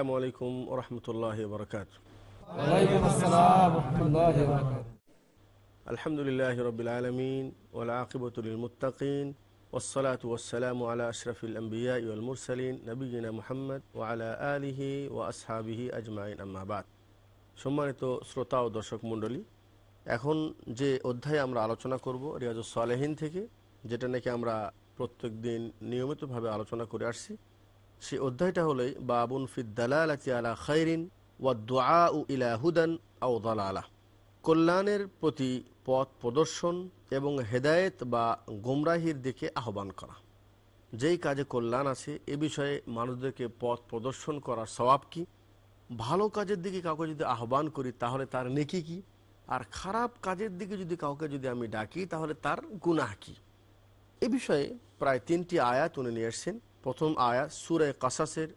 السلام عليكم ورحمة الله وبركاته وعليكم السلام ورحمة الله وبركاته الحمد لله رب العالمين والعاقبة للمتقين والصلاة والسلام على أشرف الأنبياء والمرسلين نبينا محمد وعلى آله وأصحابه أجمعين أما بعد সম্মানিত শ্রোতা ও দর্শক মণ্ডলী এখন যে অধ্যায়ে আমরা আলোচনা করব রিয়াজুস সালেহীন থেকে যেটা নাকি আমরা প্রত্যেক দিন নিয়মিতভাবে আলোচনা করে আসছি সেই অধ্যায়টা হলোই বাবুন ফিদ্দালালাতি আলা খাইরিন ওয়া দোয়া উ ইলা হুদান দালালা। কল্যাণের প্রতি পথ প্রদর্শন এবং হেদায়েত বা গোমরাহির দিকে আহ্বান করা। যেই কাজে কল্যাণ আছে, এ বিষয়ে মানুষদেরকে পথ প্রদর্শন করার স্বভাব কি? ভালো কাজের দিকে কাউকে যদি আহ্বান করি, তাহলে তার নেকি কি? আর খারাপ কাজের দিকে যদি কাউকে যদি আমি ডাকি, তাহলে তার গুনাহ কি? এ বিষয়ে প্রায় তিনটি আয়াত উনি নিয়ে এসছেন। প্রথম আয়াত সুরে কাসাসের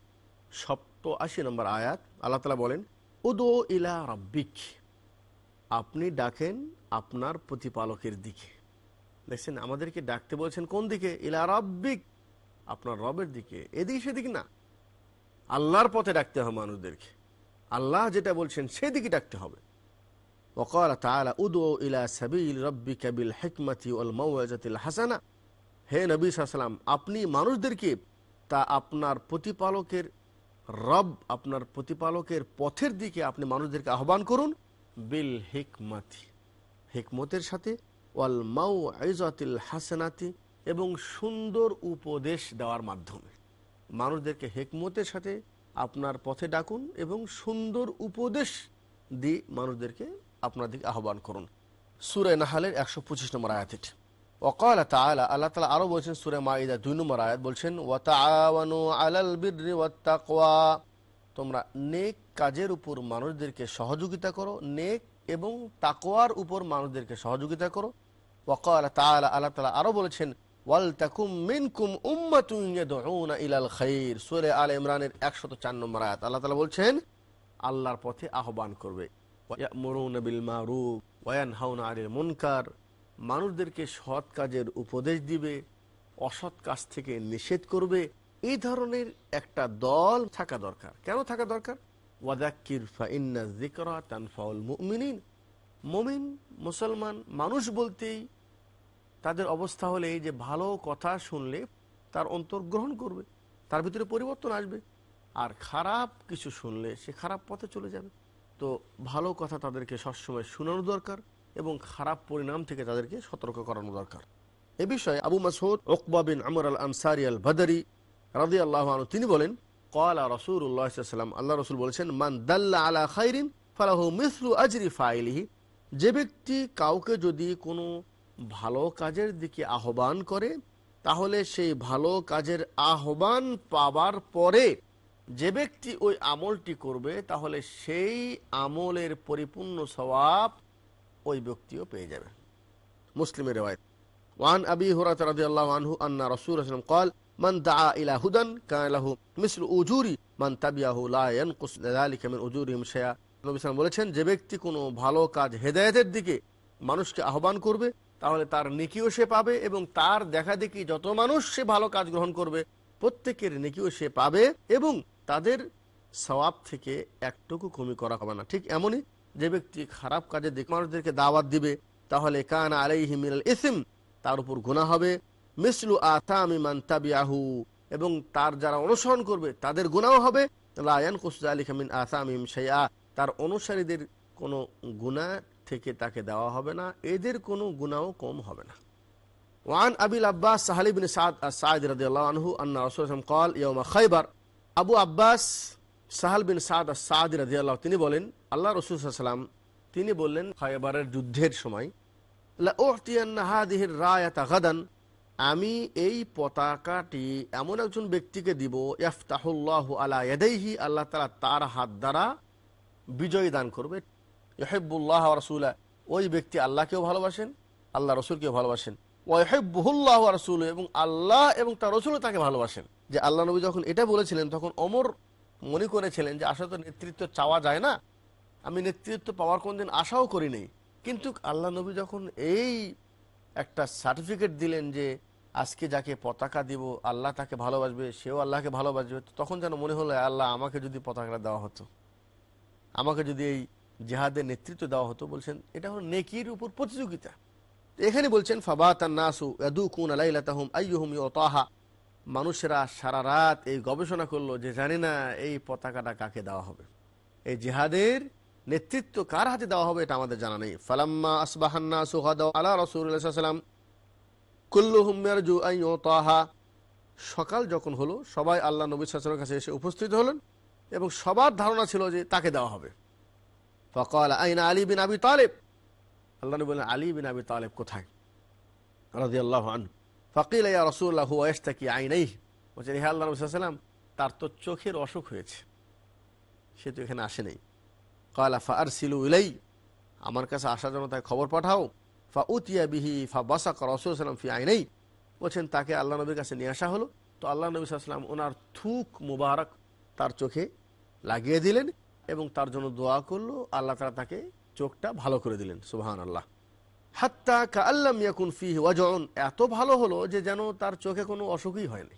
সপ্ত আশি নম্বর আয়াত আল্লাহ তালা বলেন উদো ইলা রব্বিক আপনি ডাকেন আপনার প্রতিপালকের দিকে দেখছেন আমাদেরকে ডাকতে বলছেন কোন দিকে ইলা রব্বিক আপনার রবের দিকে এদিকে সেদিক না আল্লাহর পথে ডাকতে হবে মানুষদেরকে আল্লাহ যেটা বলছেন সেদিকে ডাকতে হবে وقال تعالى ادعو الى سبيل ربك بالحكمه والموعظه الحسنه হে নবী সাল্লাম আপনি মানুষদেরকে তা আপনার প্রতিপালকের রব আপনার প্রতিপালকের পথের দিকে আপনি মানুষদেরকে আহ্বান করুন বিল হিকমাতি, হিকমতের সাথে, ওয়াল মাউ আইজাতিল হাসানাতি এবং সুন্দর উপদেশ দেওয়ার মাধ্যমে। মানুষদেরকে হেকমতের সাথে আপনার পথে ডাকুন এবং সুন্দর উপদেশ দিয়ে মানুষদেরকে আপনার দিকে আহ্বান করুন। সুরে নাহালের একশো পঁচিশ নম্বর আয়াত ওকাল তালা তালা আরও বলছেন সুরে মাইদা দুই নম্বর আয়াত বলছেন আলাল তোমরা নেক কাজের উপর মানুষদেরকে সহযোগিতা করো, নেক এবং তাকোয়ার উপর মানুষদেরকে সহযোগিতা করো। ওয়াকাল তালা আল্লাহ তালা আরও বলেছেন ওয়াল তাকুম মিনকুম উম্মাতুন ইলাল খাইর সূরা আল ইমরানের 104 নম্বর আয়াত। আল্লাহ তাআলা বলছেন, আল্লাহর পথে আহ্বান করবে। ওয়ায়ামুরুনা বিল আনিল মুনকার মানুষদেরকে সৎ কাজের উপদেশ দিবে, অসৎ কাজ থেকে নিষেধ করবে, এই ধরনের একটা দল থাকা দরকার। কেন থাকা দরকার? মুমিনিন। মুমিন, মুসলমান মানুষ বলতেই তাদের অবস্থা হলে যে ভালো কথা শুনলে তার অন্তর গ্রহণ করবে, তার ভিতরে পরিবর্তন আসবে। আর খারাপ কিছু শুনলে সে খারাপ পথে চলে যাবে। তো ভালো কথা তাদেরকে সবসময় শোনানো দরকার। এবং খারাপ পরিণাম থেকে তাদেরকে সতর্ক করানো দরকার। এ বিষয়ে আবু মাসুদ ওকবা বিন আমর আল আনসারি আল ভাদারি রাদি আল্লাহ তিনি বলেন কলা রসুল উল্লাহাম আল্লাহ রসুল বলেছেন, মান দাল্লা আলা খাইরিন ফালাহু মিসলু আজরি ফাইলিহি, যে ব্যক্তি কাউকে যদি কোনো ভালো কাজের দিকে আহ্বান করে, তাহলে সেই ভালো কাজের আহ্বান পাবার পরে যে ব্যক্তি ওই আমলটি করবে, তাহলে সেই আমলের পরিপূর্ণ স্বভাব ওই ব্যক্তিও পেয়ে যাবে মুসলিমের রেওয়ায়ত ওয়ান আবি হুরাত রাদিয়াল্লাহু আনহু আন্না রাসূল সাল্লাল্লাহু قال من دعا الى هدى كان له مثل اجور من تبعه لا ينقص ذلك من اجورهم شيئا নবী সাল্লাল্লাহু বলেছেন যে ব্যক্তি কোনো ভালো কাজ হেদায়েতের দিকে মানুষকে আহ্বান করবে তাহলে তার নেকিও সে পাবে এবং তার দেখা দেখি যত মানুষ সে ভালো কাজ গ্রহণ করবে প্রত্যেকের নেকিও সে পাবে এবং তাদের সওয়াব থেকে একটুকু কমি করা হবে না ঠিক এমনই যে ব্যক্তি খারাপ কাজে দিক মানুষদেরকে দাওয়াত দিবে, তাহলে কান আলাইহি মিনাল ইসিম, তার উপর গুণা হবে। মিসলু আতামি মান্তাবিয়াহু এবং তার যারা অনুসরণ করবে, তাদের গুণাও হবে। লায়ান কুসুজা খামিন আসামিম সেয়া তার অনুসারীদের কোনো গুণা থেকে তাকে দেওয়া হবে না, এদের কোনো গুণাও কম হবে না। ওয়ান আবিল আব্বাস সাহালিবিন সাদ সাইদ রাদিয়াল্লাহু আনহু আন্না রসুল কল ইয়মা Khaybar, Abu Abbas Sahl bin Saad Saadi রাদিয়াল্লাহু তিনি বলেন, আল্লাহ রাসূল সাল্লাল্লাহু তিনি বললেন, খায়বারের যুদ্ধের সময় গাদান, আমি এই পতাকাটি এমন একজন ব্যক্তিকে দিব, ইয়াফতাহুল্লাহ আলা আল্লাহ তালা তার হাত দ্বারা বিজয় দান করবে। ইহেবুল্লাহ রসুল্লাহ ওই ব্যক্তি আল্লাহকেও ভালোবাসেন, আল্লাহ রসুলকেও ভালোবাসেন। ওহেবুল্লাহ রসুল এবং আল্লাহ এবং তার রসুলও তাকে ভালোবাসেন। যে আল্লাহ নবী যখন এটা বলেছিলেন, তখন অমর মনে করেছিলেন যে আসলে তো নেতৃত্ব চাওয়া যায় না। আমি নেতৃত্ব পাওয়ার কোনদিন আশাও করিনি। কিন্তু আল্লাহ নবী যখন এই একটা সার্টিফিকেট দিলেন যে আজকে যাকে পতাকা দিব, আল্লাহ তাকে ভালোবাসবে, সেও আল্লাহকে ভালোবাসবে তখন যেন মনে হলো আল্লাহ, আমাকে যদি পতাকাটা দেওয়া হতো, আমাকে যদি এই জেহাদের নেতৃত্ব দেওয়া হতো, বলছেন, এটা হলো নেকির উপর প্রতিযোগিতা। এখানে বলছেন, ফাবাতান নাসু ইয়াদুকুন আলাইলাতাহুম আইয়ুহুম ইউতাহা। মানুষেরা সারা রাত এই গবেষণা করল যে জানি না এই পতাকাটা কাকে দেওয়া হবে। এই জিহাদের নেতৃত্ব কার হাতে দেওয়া হবে এটা আমাদের জানা নেই। ফালাম্মা আসবাহান্না সুহাদ আলা রসুলাম কুল্লুহুম ইয়ারজু আন ইউতাহা। সকাল যখন হলো, সবাই আল্লাহ নবী সাল্লাল্লাহু কাছে এসে উপস্থিত হলেন এবং সবার ধারণা ছিল যে তাকে দেওয়া হবে। ফকাল, আইনা আলী বিন আবি তালেব। আল্লাহ নবী আলী বিন আবি তালেব কোথায়? রাজি আল্লাহ আন ফকিল রসুল্লাহ ওয়েস্তাকি আইনাই বলছেন হে আল্লাহ নবী সাল্লাম তার তো চোখের অসুখ হয়েছে। সে তো এখানে আসে নাই। কালা ফা আর সিলু ইলাই আমার কাছে আসার জন্য তাকে খবর পাঠাও। ফা উতিয়া বিহি ফা বাসাক রসুলাম ফি আইনাই বলছেন, তাকে আল্লাহ নবীর কাছে নিয়ে আসা হলো। তো আল্লাহ নবী সাল্লাম ওনার থুক মুবারক তার চোখে লাগিয়ে দিলেন এবং তার জন্য দোয়া করল। আল্লাহ তারা তাকে চোখটা ভালো করে দিলেন সুবাহান আল্লাহ হাত্তা কা আল্লাম ইয়াকুন ফি ওয়াজন এত ভালো হলো যে যেন তার চোখে কোনো অসুখই হয়নি।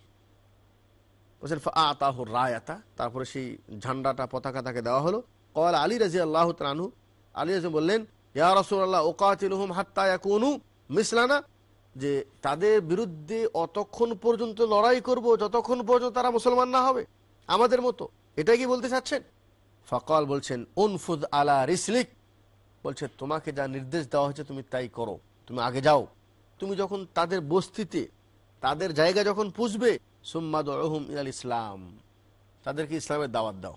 বলছেন আতাহ রায়াতা, তারপরে সেই ঝান্ডাটা, পতাকা তাকে দেওয়া হলো। কল আলী রাজি আল্লাহ তানু আলী রাজি বললেন, ইয়া রসুল্লাহ ওকাতিলহুম হাত্তা ইয়াকুনু মিসলানা। যে তাদের বিরুদ্ধে অতক্ষণ পর্যন্ত লড়াই করব, যতক্ষণ পর্যন্ত তারা মুসলমান না হবে, আমাদের মতো। এটাই কি বলতে চাচ্ছেন? ফকল বলছেন, উনফুদ আলা রিসলিক। বলছে, তোমাকে যা নির্দেশ দেওয়া হয়েছে তুমি তাই করো। তুমি আগে যাও। তুমি যখন তাদের বস্তিতে, তাদের জায়গা যখন পুষবে সুম্মাদ রহম ইলাল ইসলাম। তাদেরকে ইসলামের দাওয়াত দাও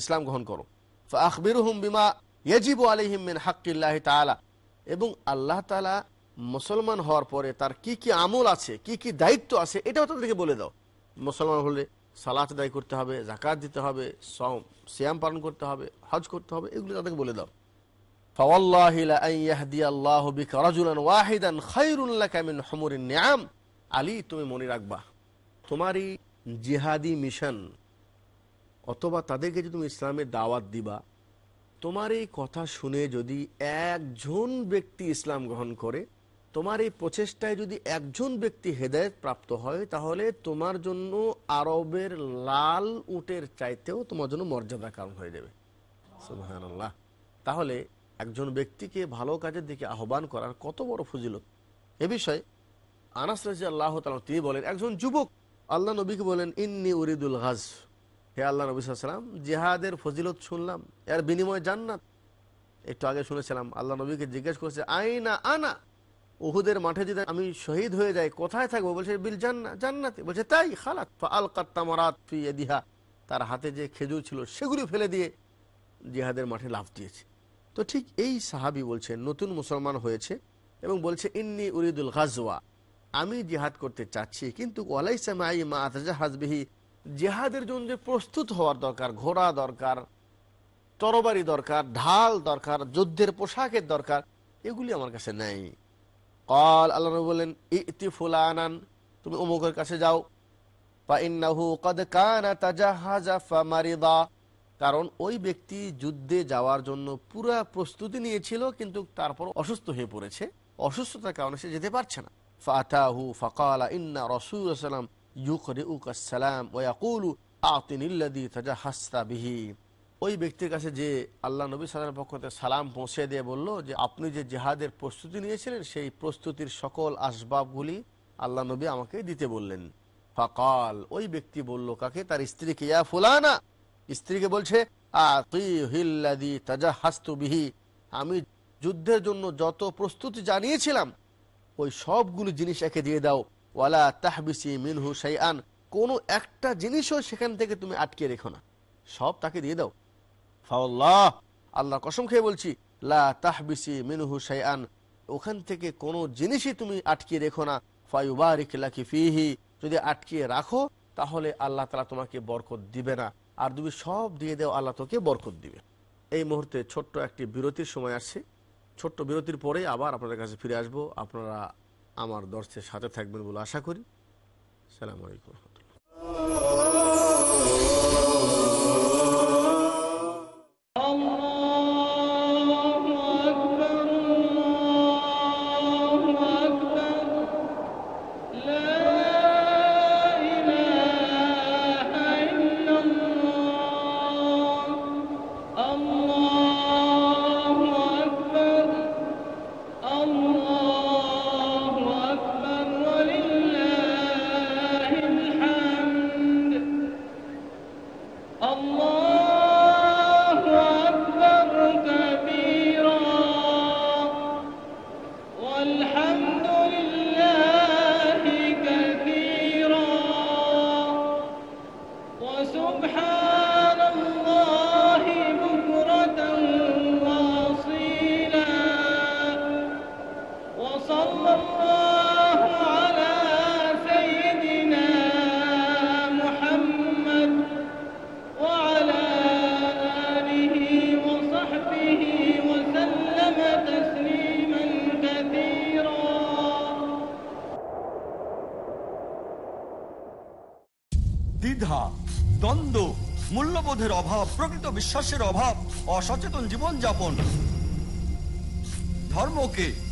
ইসলাম গ্রহণ করো। আখবির হুম বিমা ইয়াজিবু আলিহিম মিন হাক্কিল্লাহ তাআলা। এবং আল্লাহ তালা মুসলমান হওয়ার পরে তার কি কি আমল আছে, কি কি দায়িত্ব আছে, এটাও তাদেরকে বলে দাও। মুসলমান হলে সালাত আদায় করতে হবে জাকাত দিতে হবে সিয়াম পালন করতে হবে, হজ করতে হবে, এগুলো তাদেরকে বলে দাও। নিয়াম আলী, তুমি মনে রাখবা, তোমারই জিহাদি মিশন অথবা তাদেরকে যদি তুমি ইসলামের দাওয়াত দিবা, তোমার এই কথা শুনে যদি একজন ব্যক্তি ইসলাম গ্রহণ করে, তোমার এই প্রচেষ্টায় যদি একজন ব্যক্তি হেদায়ত প্রাপ্ত হয়, তাহলে তোমার জন্য আরবের লাল উটের চাইতেও তোমার জন্য মর্যাদা কারণ হয়ে যাবে। তাহলে একজন ব্যক্তিকে ভালো কাজের দিকে আহ্বান করার কত বড় ফজিলত। এ বিষয়ে আনাস রাজি আল্লাহ তাআলা তিনি বলেন, একজন যুবক আল্লাহ নবীকে বলেন, ইন্নি উরিদুল গাজ হে আল্লাহ নবী সাল্লাম জেহাদের ফজিলত শুনলাম, এর বিনিময়ে জান্নাত। একটু আগে শুনেছিলাম, আল্লাহ নবীকে জিজ্ঞেস করছে, আইনা আনা? উহুদের মাঠে যদি আমি শহীদ হয়ে যাই, কোথায় থাকব? বলছে, বিল জান্না, জান্নাতে। বলছে, তাই খালাত আল কাত্তামারাত ফি এদিহা তার হাতে যে খেজুর ছিল, সেগুলি ফেলে দিয়ে জিহাদের মাঠে লাভ দিয়েছে। তো ঠিক এই সাহাবি বলছে, নতুন মুসলমান হয়েছে এবং বলছে, ইন্নি উরিদুল গাজওয়া, আমি জিহাদ করতে চাচ্ছি, কিন্তু ওয়ালাইসামাই হাজবিহি জেহাদের জন্য যে প্রস্তুত হওয়ার দরকার, ঘোড়া দরকার, তরবারি দরকার, ঢাল দরকার, যুদ্ধের পোশাকের দরকার, এগুলি আমার কাছে নেই। কল আল্লাহ বললেন, ইতি ফুলানান, তুমি অমুকের কাছে যাও। বা ইন্নাহু কদ কানা তাজাহাজা ফামারিদা কারণ ওই ব্যক্তি যুদ্ধে যাওয়ার জন্য পুরা প্রস্তুতি নিয়েছিল, কিন্তু তারপর অসুস্থ হয়ে পড়েছে। অসুস্থতার কারণে সে যেতে পারছে না। ফাতাহু ফকালা, ইন্না রসুল সালাম ইউকরিউকাসালাম ওয়াকুলু আতিনিল্লাদি তাজাহাস্তা বিহি। ওই ব্যক্তির কাছে যে আল্লাহ নবী সালামের পক্ষ থেকে সালাম পৌঁছে দিয়ে বলল যে, আপনি যে জেহাদের প্রস্তুতি নিয়েছিলেন, সেই প্রস্তুতির সকল আসবাবগুলি আল্লাহ নবী আমাকে দিতে বললেন। ফাকাল, ওই ব্যক্তি বলল, কাকে? তার স্ত্রীকে, ইয়া ফুলানা স্ত্রীকে বলছে বিহি। আমি যুদ্ধের জন্য যত প্রস্তুতি জানিয়েছিলাম, ওই সবগুলো জিনিস একে দিয়ে দাও। ওয়ালা তাহবিসি মিনহু সাইআন কোনো একটা জিনিসও সেখান থেকে তুমি আটকে রেখো না। সব তাকে দিয়ে দাও। ফাওয়াল্লাহ! আল্লাহ কসম খেয়ে বলছি, লা তাহবিসি মিনহু সাইআন ওখান থেকে কোনো জিনিসই তুমি আটকে রেখো না। ফাইবারিক লাকি ফিহি। যদি আটকিয়ে রাখো, তাহলে আল্লাহ তালা তোমাকে বরকত দিবে না। আর তুমি সব দিয়ে দেও, আল্লাহ তোকে বরকত দিবে। এই মুহূর্তে ছোট্ট একটি বিরতির সময় আসছে। ছোট্ট বিরতির পরে আবার আপনাদের কাছে ফিরে আসব। আপনারা আমার দর্শের সাথে থাকবেন বলে আশা করি। সালাম আলাইকুম وصلى الله على سيدنا محمد وعلى آله وصحبه وسلم تسليما كثيرا দ্বিধা দ্বন্দ্ব মূল্যবোধের অভাব প্রকৃত বিশ্বাসের অভাব অসচেতন জীবনযাপন ধর্মকে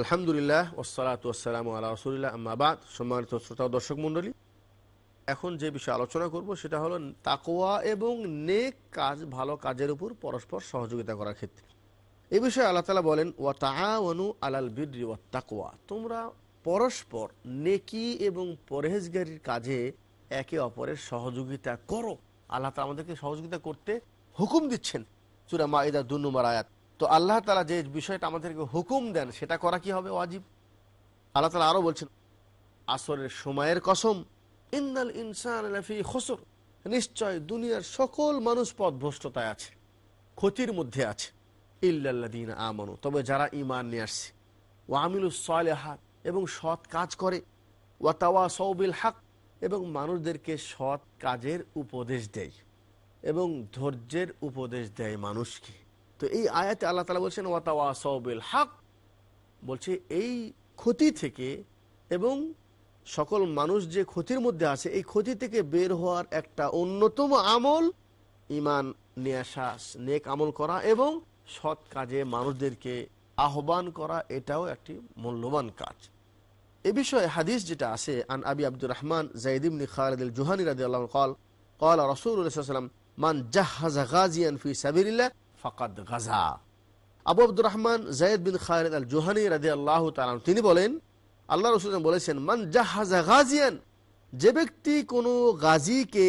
আলহামদুলিল্লাহ ওসালাত ওসালাম আল্লাহ রসুলিল্লাহ আম্মাবাদ সম্মানিত শ্রোতা দর্শক মণ্ডলী, এখন যে বিষয়ে আলোচনা করব সেটা হলো তাকোয়া এবং নেক কাজ, ভালো কাজের উপর পরস্পর সহযোগিতা করার ক্ষেত্রে। এ বিষয়ে আল্লাহ তালা বলেন ওয়া তাআওয়ানু আলাল বিদ্রি ওয়া তাকওয়া। তোমরা পরস্পর নেকি এবং পরহেজগারির কাজে একে অপরের সহযোগিতা করো। আল্লাহ তালা আমাদেরকে সহযোগিতা করতে হুকুম দিচ্ছেন। সুরা মাইদা দু নম্বর আয়াত। তো আল্লাহ তালা যে বিষয়টা আমাদেরকে হুকুম দেন, সেটা করা কি হবে ওয়াজিব? আল্লাহ তালা আরও বলছেন, আসরের সময়ের কসম ইন্দাল ইনসান নিশ্চয় দুনিয়ার সকল মানুষ পথভ্রষ্টতায় আছে, ক্ষতির মধ্যে আছে। ইল্লাল্লাদিন আমানু, তবে যারা ইমান নিয়ে আসছে ও সালেহাত, এবং সৎ কাজ করে ওয়াতাওয়া সৌবিল হাক এবং মানুষদেরকে সৎ কাজের উপদেশ দেয়, এবং ধৈর্যের উপদেশ দেয় মানুষকে। তো এই আয়াতে আল্লাহ তালা বলছেন ওয়াতাওয়া সৌবিল হক বলছে এই ক্ষতি থেকে এবং সকল মানুষ যে ক্ষতির মধ্যে আছে, এই ক্ষতি থেকে বের হওয়ার একটা অন্যতম আমল ইমান নিয়ে আসা, নেক আমল করা এবং সৎ কাজে মানুষদেরকে আহ্বান করা, এটাও একটি মূল্যবান কাজ। এ বিষয়ে হাদিস যেটা আছে, আন আবি আব্দুর রহমান জাইদিবনি খালিদ আল জুহানি রাদি আল্লাহ কল কল রসুলাম মান জাহাজা গাজিয়ান ফি সাবিরিল্লাহ ফাকাদ গাজা। আবু আব্দুর রহমান জায়দ বিন খালিদ আল জোহানি রাদি আল্লাহ তালাম তিনি বলেন, আল্লাহ রসুল বলেছেন, মান জাহাজা গাজিয়ান যে ব্যক্তি কোনো গাজীকে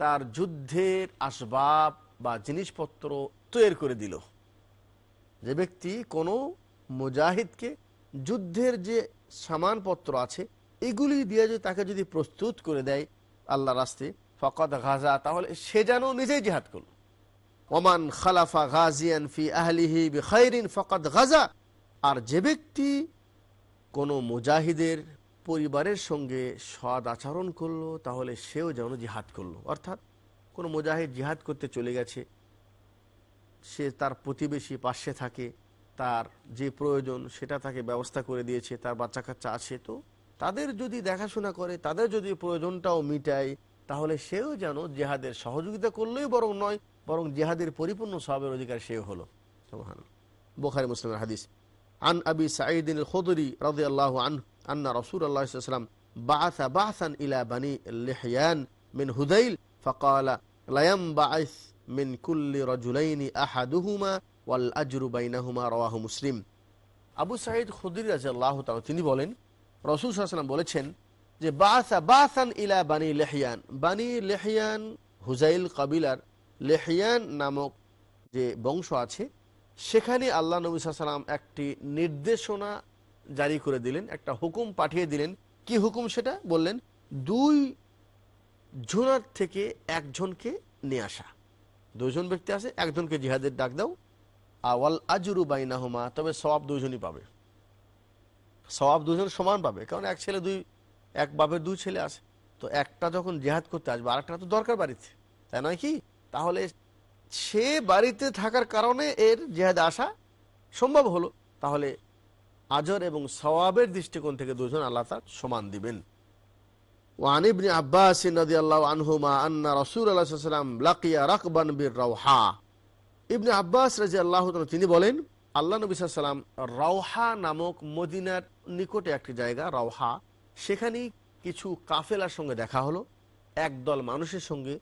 তার যুদ্ধের আসবাব বা জিনিসপত্র তৈরি করে দিল, যে ব্যক্তি কোনো মুজাহিদকে যুদ্ধের যে সামানপত্র আছে, এগুলি দিয়ে যদি তাকে যদি প্রস্তুত করে দেয় আল্লাহ রাস্তে ফকত গাজা তাহলে সে যেন নিজেই জেহাদ করল। ওমান খালাফা গাজিয়ান ফি আহলিহি বিখাইরিন ফকাত গাজা। আর যে ব্যক্তি কোনো মুজাহিদের পরিবারের সঙ্গে সদ আচরণ করল, তাহলে সেও যেন জিহাদ করল। অর্থাৎ কোনো মুজাহিদ জিহাদ করতে চলে গেছে, সে তার প্রতিবেশী পাশে থাকে, তার যে প্রয়োজন সেটা তাকে ব্যবস্থা করে দিয়েছে, তার বাচ্চা কাচ্চা আছে। তো তাদের যদি দেখাশোনা করে, তাদের যদি প্রয়োজনটাও মিটায়, তাহলে সেও যেন জেহাদের সহযোগিতা করলেই বরং নয় বরং জেহাদের পরিপূর্ণ সবের অধিকার সে হলো। সুবহান বোখারি মুসলিমের হাদিস। আন আবি সাঈদিন খুদরি রাজি আল্লাহ আন আন্না রসুল আল্লাহাম বাসা বাসান ইলা বানি লিহয়ান মিন হুদাইল, ফকালা লায়াম বাঈস মিন কুল্লি রজুলাইনি আহাদুহুমা ওয়াল আজরু বাইনাহুমা, রওয়াহ মুসলিম। আবু সাঈদ খুদির রাজি আল্লাহ তিনি বলেন, রসুল সাল্লাম বলেছেন যে বাসা বাসান ইলা বানি লেহিয়ান। বানি লেহিয়ান হুজাইল কবিলার লেহিয়ান নামক যে বংশ আছে, সেখানে আল্লাহ নবী সাল্লাম একটি নির্দেশনা জারি করে দিলেন, একটা হুকুম পাঠিয়ে দিলেন। কি হুকুম সেটা? বললেন, দুই জনের থেকে একজনকে নিয়ে আসা। দুজন ব্যক্তি আছে, একজনকে জিহাদের ডাক দাও। আওয়াল আজরু বাইনাহুমা, তবে সবাব দুজনই পাবে। সবাব দুজন সমান পাবে, কারণ এক ছেলে দুই, এক বাপের দুই ছেলে আছে। তো একটা যখন জেহাদ করতে আসবে আর একটা তো দরকার বাড়িতে। তাই নয় কি? তাহলে সে বাড়িতে থাকার কারণে এর জেহাদে আসা সম্ভব হলো তাহলে আজর এবং সওয়াবের দৃষ্টিকোণ থেকে দুজন আল্লাহ তার সমান দিবেন وعن ابن عباس رضي الله عنهما أن رسول الله صلى الله عليه وسلم لقي ركبا بالروحاء ইবনে আব্বাস রাজি আল্লাহ তিনি বলেন আল্লাহ নবী সাল্লাম রাওহা নামক মদিনার নিকটে একটি জায়গা রাওহা সেখানে কিছু কাফেলার সঙ্গে দেখা হলো একদল মানুষের সঙ্গে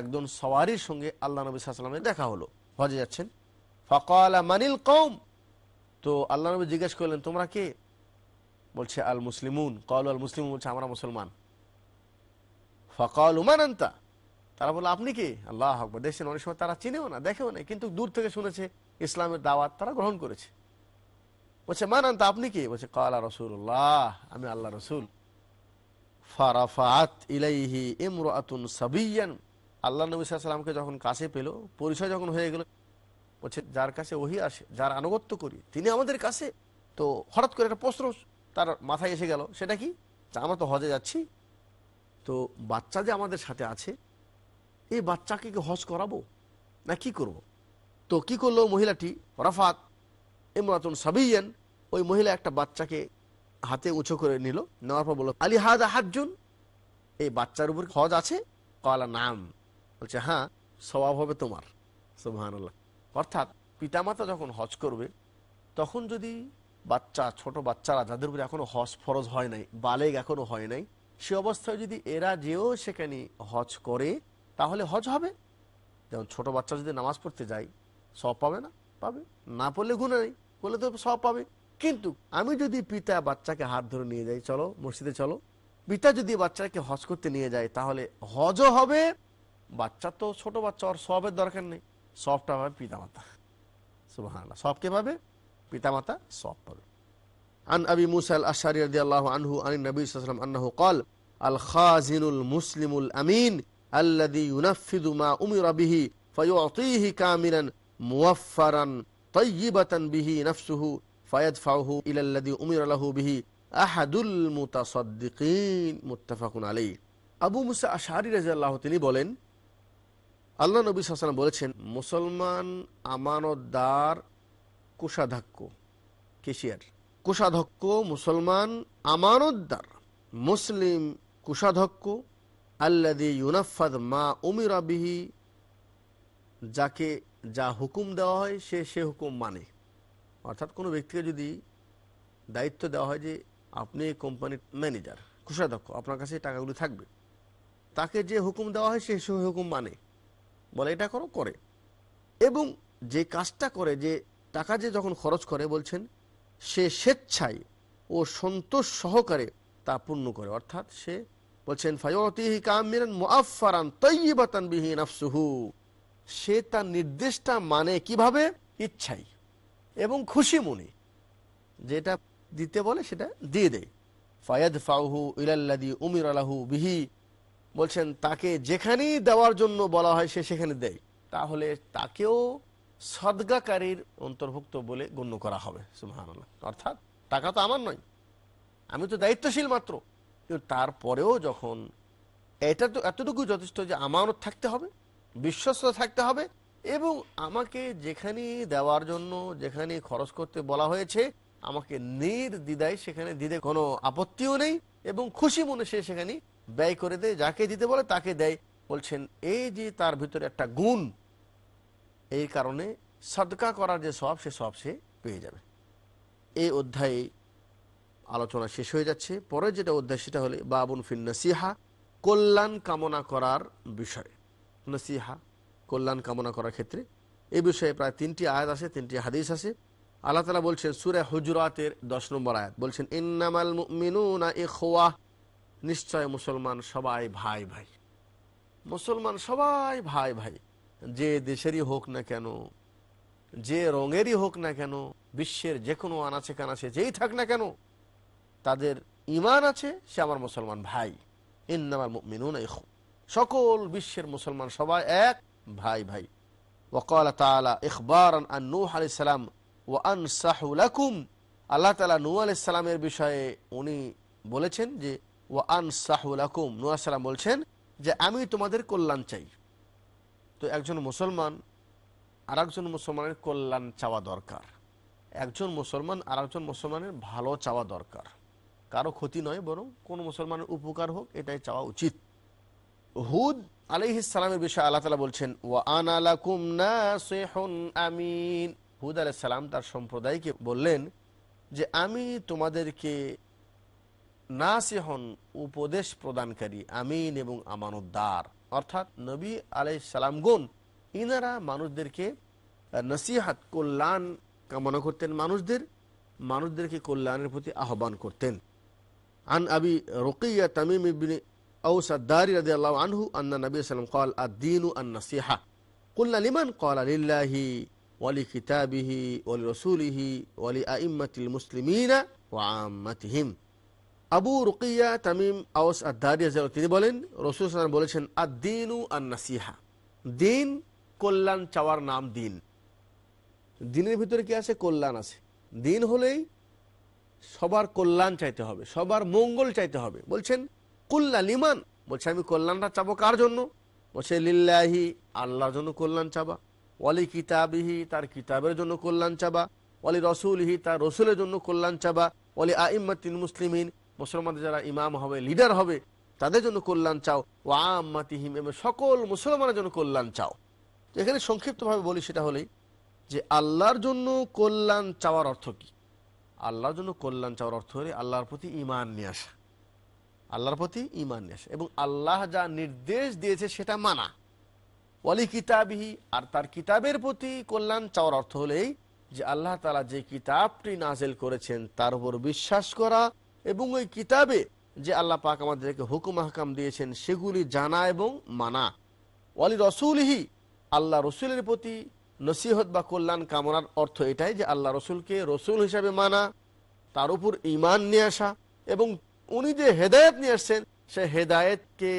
একজন সওয়ারির সঙ্গে আল্লাহ নবী সাল্লামের দেখা হলো। হজে যাচ্ছেন। ফকালা, মানিল কৌম তো আল্লাহ নবী জিজ্ঞেস করলেন, তোমরা কে? বলছে আল মুসলিমুন কল আল মুসলিম বলছে, আমরা মুসলমান। ফকাল উমান আন্তা? তারা বলল, আপনি কি? আল্লাহ আকবর। দেখছেন, অনেক সময় তারা চিনেও না, দেখেও না, কিন্তু দূর থেকে শুনেছে, ইসলামের দাওয়াত তারা গ্রহণ করেছে। বলছে, মান আন্তা, আপনি কি? বলছে কালা রসুল্লাহ আমি আল্লাহ রসুল। ফারাফাত ইলাইহি ইমরাতুন সাবিয়ান। আল্লাহ নবী সাল্লামকে যখন কাছে পেল, পরিচয় যখন হয়ে গেল, বলছে, যার কাছে ওহি আসে, যার আনুগত্য করি, তিনি আমাদের কাছে। তো হঠাৎ করে একটা প্রশ্ন তার মাথায় এসে গেল, সেটা কি? আমরা তো হজে যাচ্ছি। তো বাচ্চা যে আমাদের সাথে আছে, এই বাচ্চাকে কি হজ করাবো? না কি করব। তো কি করল মহিলাটি? রাফাত ইমরাতুন সাবিয়ান, ওই মহিলা একটা বাচ্চাকে হাতে উঁচু করে নিল, নেওয়ার পর বলল, আলী হাদ হাজুন এই বাচ্চার উপর হজ আছে? কলা, নাম। বলছে হ্যাঁ স্বভাব হবে তোমার। সুবহানাল্লাহ। অর্থাৎ পিতামাতা যখন হজ করবে, তখন যদি বাচ্চা, ছোট বাচ্চারা যাদের উপরে এখনও হজ ফরজ হয় নাই, বালেগ এখনও হয় নাই, সে অবস্থায় যদি এরা যেও সেখানে হজ করে, তাহলে হজ হবে। যেমন ছোট বাচ্চা যদি নামাজ পড়তে যায় সব পাবে না? পাবে। না পড়লে গুণে নেই বলে তো সব পাবে। কিন্তু আমি যদি পিতা বাচ্চাকে হাত ধরে নিয়ে যাই, চলো, মসজিদে চলো, পিতা যদি বাচ্চাকে হজ করতে নিয়ে যায়, তাহলে হজও হবে বাচ্চা তো ছোট বাচ্চা আর সবের দরকার নেই সবটা পাবে পিতামাতা সুবাহ সবকে পাবে পিতামাতা সব পাবে عن أبي موسى الأشعري رضي الله عنه عن النبي صلى الله عليه وسلم أنه قال الخازن المسلم الأمين الذي ينفذ ما أمر به فيعطيه كاملا موفرا طيبة به نفسه فيدفعه إلى الذي أمر له به أحد المتصدقين متفق عليه আবু মুসা আশারি রাজিয়াল্লাহ তিনি বলেন আল্লাহ নবী সাল্লাম বলেছেন, মুসলমান আমানতদার কোষাধ্যক্ষ, কেশিয়ার। কোষাধ্যক্ষ মুসলমান, আমানতদার। মুসলিম কোষাধ্যক্ষ আল্লাদি ইউনাফাদ মা উমির বিহি, যাকে যা হুকুম দেওয়া হয় সে সে হুকুম মানে। অর্থাৎ কোনো ব্যক্তিকে যদি দায়িত্ব দেওয়া হয় যে আপনি কোম্পানির ম্যানেজার, কোষাধ্যক্ষ, আপনার কাছে টাকাগুলি থাকবে। তাকে যে হুকুম দেওয়া হয় সে সে হুকুম মানে। বলে, এটা করো, করে। এবং যে কাজটা করে, যে টাকা যে যখন খরচ করে, বলছেন, সে স্বেচ্ছায় ও সন্তোষ সহকারে তা পূর্ণ করে। অর্থাৎ সে বলছেন, ফায়তিহি কামিরান মুআফফারান তাইয়িবাতান বিহি সে তার নির্দেশটা মানে কীভাবে? ইচ্ছাই এবং খুশি মনে। যেটা দিতে বলে, সেটা দিয়ে দেয়। ফায়াদ ফাউহু ইলাল্লাদি উমির আলাহু বিহি বলছেন, তাকে যেখানেই দেওয়ার জন্য বলা হয়, সে সেখানে দেয়। তাহলে তাকেও সদগাকারীর অন্তর্ভুক্ত বলে গণ্য করা হবে। সুবহানাল্লাহ। অর্থাৎ টাকা তো আমার নয়। আমি তো দায়িত্বশীল মাত্র। কিন্তু তারপরেও যখন এটা তো এতটুকু যথেষ্ট যে আমানত থাকতে হবে বিশ্বস্ত থাকতে হবে এবং আমাকে যেখানে দেওয়ার জন্য যেখানে খরচ করতে বলা হয়েছে, আমাকে নির্দ্বিধায় সেখানে দিতে কোনো আপত্তিও নেই এবং খুশি মনে সে সেখানে ব্যয় করে দেয়, যাকে দিতে বলে তাকে দেয়। বলছেন, এই যে তার ভিতরে একটা গুণ, এই কারণে সদকা করার যে সব, সে সব সে পেয়ে যাবে। এই অধ্যায়ে আলোচনা শেষ হয়ে যাচ্ছে। পরে যেটা অধ্যায়, সেটা হলে বাবুন ফিন নসিহা, কল্যাণ কামনা করার বিষয়ে। নসিহা, কল্যাণ কামনা করার ক্ষেত্রে। এই বিষয়ে প্রায় তিনটি আয়াত আছে, তিনটি হাদিস আছে। আল্লাহ তালা বলছেন, সুরে হুজরাতের দশ নম্বর আয়াত। বলছেন, ইন্নামাল মিনুনা ইখওয়া নিশ্চয় মুসলমান সবাই ভাই ভাই মুসলমান সবাই ভাই ভাই যে দেশেরই হোক না কেন যে রঙেরই হোক না কেন বিশ্বের যে কোনো আনাচে কানাচে যেই থাক না কেন তাদের ইমান আছে সে আমার মুসলমান ভাই ইন্নামাল মিনুন সকল বিশ্বের মুসলমান সবাই এক ভাই ভাই وقال تعالى إخبارا عن نوح عليه السلام وأنصح لكم আল্লাহ তালা নূ আলাইহিস সালামের বিষয়ে উনি বলেছেন যে ও আনসাহুলাকুম নূ আলাইহিস সালাম বলছেন যে, আমি তোমাদের কল্যাণ চাই। তো একজন মুসলমান আর একজন মুসলমানের কল্যাণ চাওয়া দরকার। একজন মুসলমান আর একজন মুসলমানের ভালো চাওয়া দরকার। কারও ক্ষতি নয়, বরং কোন মুসলমানের উপকার হোক, এটাই চাওয়া উচিত। হুদ আলাইহিসালামের বিষয়ে আল্লাহ তালা বলছেন, ওয়া আনালাকুম নাসিহুন আমিন। হুদ আলাইহিস সালাম তার সম্প্রদায়কে বললেন যে, আমি তোমাদেরকে নাসিহন উপদেশ প্রদানকারী, আমিন এবং আমানুদ্দার। অর্থাৎ নবী আলাই সালামগুন ইনারা মানুষদেরকে নসিহাত, কল্যাণ কামনা করতেন মানুষদের, মানুষদেরকে কল্যাণের প্রতি আহ্বান করতেন। আন আবি রকিয়া তামিম ইবিনী আউসাদ্দারি রাজি আল্লাহ আনহু আন্না নবী সালাম কল আদিনু আন নসিহা। কল্লা লিমান কল আলিল্লাহি ওয়ালি কিতাবিহি ওয়ালি রসুলিহি ওয়ালি আইম্মাতিল মুসলিমিনা ওয়া আম্মাতিহিম। আবু রুকিয়া তামিম আওস আদারিয়া তিনি বলেন, রসুল সালাম বলেছেন আদিনু আর নাসিহা দিন, কল্যাণ চাওয়ার নাম দিন। দিনের ভিতরে কি আছে? কল্যাণ আছে। দিন হলেই সবার কল্যাণ চাইতে হবে, সবার মঙ্গল চাইতে হবে। বলছেন, কুল্লা লিমান? বলছে, আমি কল্যাণটা চাবো কার জন্য? বলছে, লিল্লাহি, আল্লাহর জন্য কল্যাণ চাবা। ওয়ালি কিতাবিহি, তার কিতাবের জন্য কল্যাণ চাবা। ওয়ালি রসুলহি, তার রসুলের জন্য কল্যাণ চাবা। ওয়ালি আইম্মাতিন মুসলিমিন মুসলমানদের যারা ইমাম হবে লিডার হবে, তাদের জন্য কল্যাণ চাও। ও আম্মাতিহিম, এবং সকল মুসলমানের জন্য কল্যাণ চাও। এখানে সংক্ষিপ্তভাবে বলি সেটা হলেই যে আল্লাহর জন্য কল্যাণ চাওয়ার অর্থ কি? আল্লাহর জন্য কল্যাণ চাওয়ার অর্থ হলে আল্লাহর প্রতি ইমান নিয়ে আসা। আল্লাহর প্রতি ইমান নিয়ে আসা। এবং আল্লাহ যা নির্দেশ দিয়েছে সেটা মানা। অলি কিতাবিহি, আর তার কিতাবের প্রতি কল্যাণ চাওয়ার অর্থ হলেই যে আল্লাহ তালা যে কিতাবটি নাজেল করেছেন, তার উপর বিশ্বাস করা এবং ওই কিতাবে যে আল্লাহ পাক আমাদেরকে হুকুম হাকাম দিয়েছেন, সেগুলি জানা এবং মানা। অলি রসুলহি, আল্লাহ রসুলের প্রতি নসিহত বা কল্যাণ কামনার অর্থ এটাই যে আল্লাহ রসুলকে রসুল হিসাবে মানা, তার উপর ইমান নিয়ে আসা এবং উনি যে হেদায়ত নিয়ে আসছেন, সে হেদায়েতকে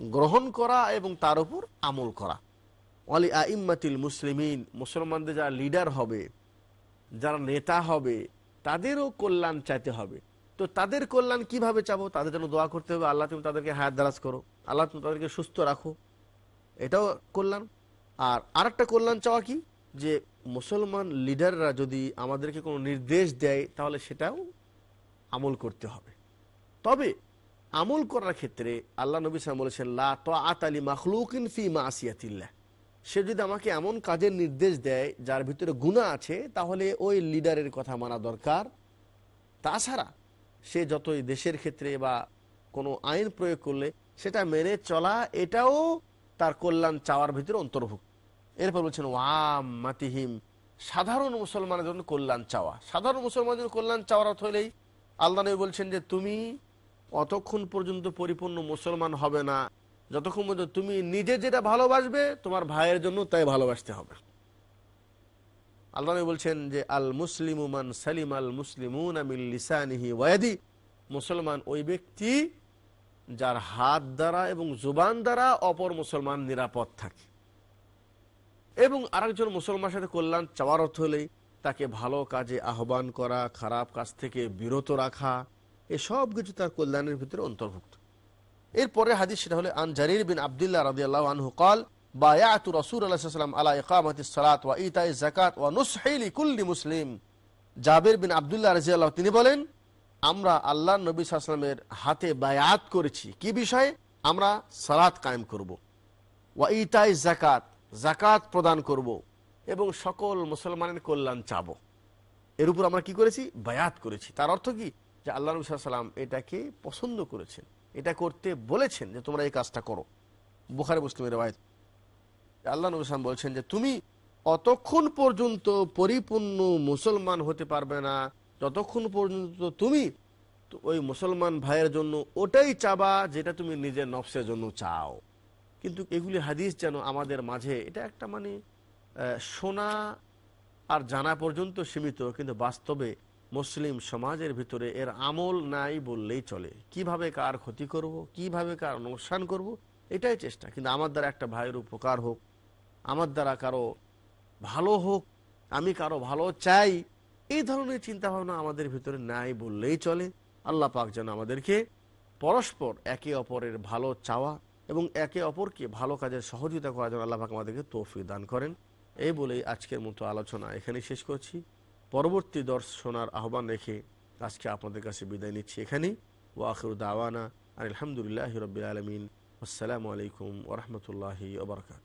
গ্রহণ করা এবং তার উপর আমল করা। অলি আইম্মাতিল মুসলিমিন, মুসলমানদের যারা লিডার হবে, যারা নেতা হবে, তাদেরও কল্যাণ চাইতে হবে। তো তাদের কল্যাণ কীভাবে চাবো? তাদের জন্য দোয়া করতে হবে। আল্লাহ তুমি তাদেরকে হায়াত দারাজ করো। আল্লাহ তুমি তাদেরকে সুস্থ রাখো। এটাও কল্যাণ। আর আরেকটা কল্যাণ চাওয়া কি? যে মুসলমান লিডাররা যদি আমাদেরকে কোনো নির্দেশ দেয়, তাহলে সেটাও আমল করতে হবে। তবে আমল করার ক্ষেত্রে আল্লাহ নবী সাহেব বলেছেন, লা তো আতালি মাখলুকিন ফি মা আসিয়াতিল্লাহ সে যদি আমাকে এমন কাজের নির্দেশ দেয়, যার ভিতরে গুণা আছে, তাহলে ওই লিডারের কথা মানা দরকার। তাছাড়া সে যতই দেশের ক্ষেত্রে বা কোনো আইন প্রয়োগ করলে সেটা মেনে চলা এটাও তার কল্যাণ চাওয়ার ভিতরে অন্তর্ভুক্ত। এরপর বলছেন ওয়াম মাতিহিম সাধারণ মুসলমানের জন্য কল্যাণ চাওয়া। সাধারণ মুসলমানের জন্য কল্যাণ চাওয়ার অর্থ হলেই আল্লাহ নবী বলছেন যে, তুমি অতক্ষণ পর্যন্ত পরিপূর্ণ মুসলমান হবে না। যতক্ষণ পর্যন্ত তুমি নিজে যেটা ভালোবাসবে, তোমার ভাইয়ের জন্য তাই ভালোবাসতে হবে। আল্লাহ বলছেন যে, আল মুসলিমুমান সালিম আল মুসলিমুন ওয়াদি মুসলমান ওই ব্যক্তি যার হাত দ্বারা এবং জুবান দ্বারা অপর মুসলমান নিরাপদ থাকে। এবং আরেকজন মুসলমানের সাথে কল্যাণ চাওয়ার অর্থ হলেই তাকে ভালো কাজে আহ্বান করা, খারাপ কাজ থেকে বিরত রাখা, এসব কিছু তার কল্যাণের ভিতরে অন্তর্ভুক্ত। এরপরে হাদিস সেটা হলে, আন জারির বিন আবদুল্লাহ রাজিয়াল আনহু কল বায়াতু রসুল আলা ইকামত সালাত ওয়া ইতাই জাকাত ওয়া নুসহিলি কুল্লি মুসলিম। জাবির বিন আবদুল্লাহ রাজিয়াল্লাহ তিনি বলেন, আমরা আল্লাহ নবী সাল্লামের হাতে বায়াত করেছি। কি বিষয়ে? আমরা সালাত কায়েম করব। ওয়া ইতাই জাকাত জাকাত প্রদান করব এবং সকল মুসলমানের কল্যাণ চাব। এর উপর আমরা কি করেছি? বায়াত করেছি। তার অর্থ কি? যে আল্লাহ নবী সাল্লাম এটাকে পছন্দ করেছেন। এটা করতে বলেছেন যে তোমরা এই কাজটা করো। বুখারে মুসলিমের বায়াত আল্লাহ নবী বলছেন যে তুমি অতক্ষণ পর্যন্ত পরিপূর্ণ মুসলমান হতে পারবে না। যতক্ষণ পর্যন্ত তুমি ওই মুসলমান ভাইয়ের জন্য ওটাই চাবা যেটা তুমি নিজের নফসের জন্য চাও। কিন্তু এগুলি হাদিস যেন আমাদের মাঝে, এটা একটা মানে শোনা আর জানা পর্যন্ত সীমিত, কিন্তু বাস্তবে মুসলিম সমাজের ভিতরে এর আমল নাই বললেই চলে। কীভাবে কার ক্ষতি করব, কীভাবে কার অনুষ্ঠান করব, এটাই চেষ্টা। কিন্তু আমার দ্বারা একটা ভাইয়ের উপকার হোক আমার দ্বারা কারও ভালো হোক, আমি কারও ভালো চাই, এই ধরনের চিন্তাভাবনা আমাদের ভিতরে নাই বললেই চলে। আল্লাহ পাক যেন আমাদেরকে পরস্পর একে অপরের ভালো চাওয়া এবং একে অপরকে ভালো কাজের সহযোগিতা করার জন্য আল্লাহ পাক আমাদেরকে তৌফিক দান করেন। এই বলেই আজকের মতো আলোচনা এখানেই শেষ করছি। পরবর্তী দর্শনার আহ্বান রেখে আজকে আপনাদের কাছে বিদায় নিচ্ছি এখানেই। ও আখরু দাওয়ানা আলহামদুলিল্লাহ রবিল আলমিন। আসসালামু আলাইকুম ওরহমতুল্লাহি ওবরকাত